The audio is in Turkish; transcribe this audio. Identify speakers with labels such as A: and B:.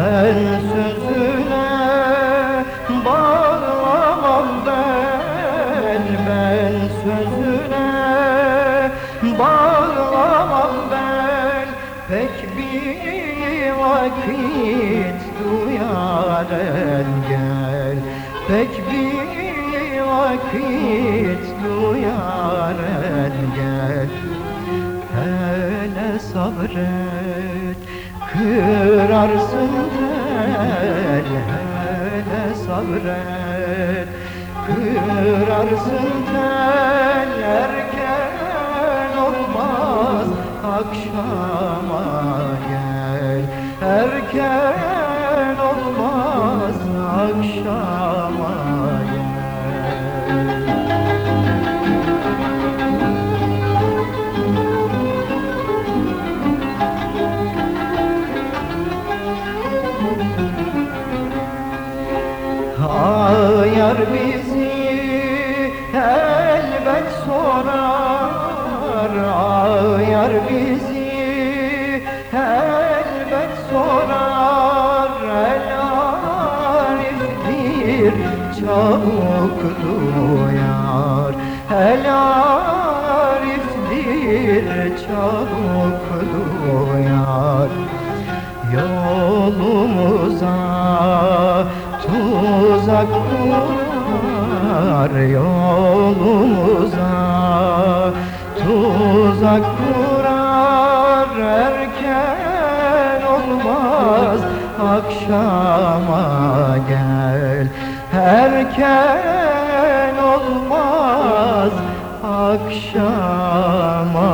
A: Ben sözüne Sözüne bağlamam ben. Pek bir vakit duyar gel. Pek bir vakit duyar gel. Hele sabret kırarsın tel Hele sabret kırarsın tel akşama gel. Erken olmaz akşama gel. Ayar bizi elbet sorar Ayar bizi elbet sorar El ariftir çabuk duyar. El ariftir çabuk duyar. Yolumuza tuzak kurar Yolumuza tuzak kurar Erken olmaz. Akşama gel Erken olmaz. Akşama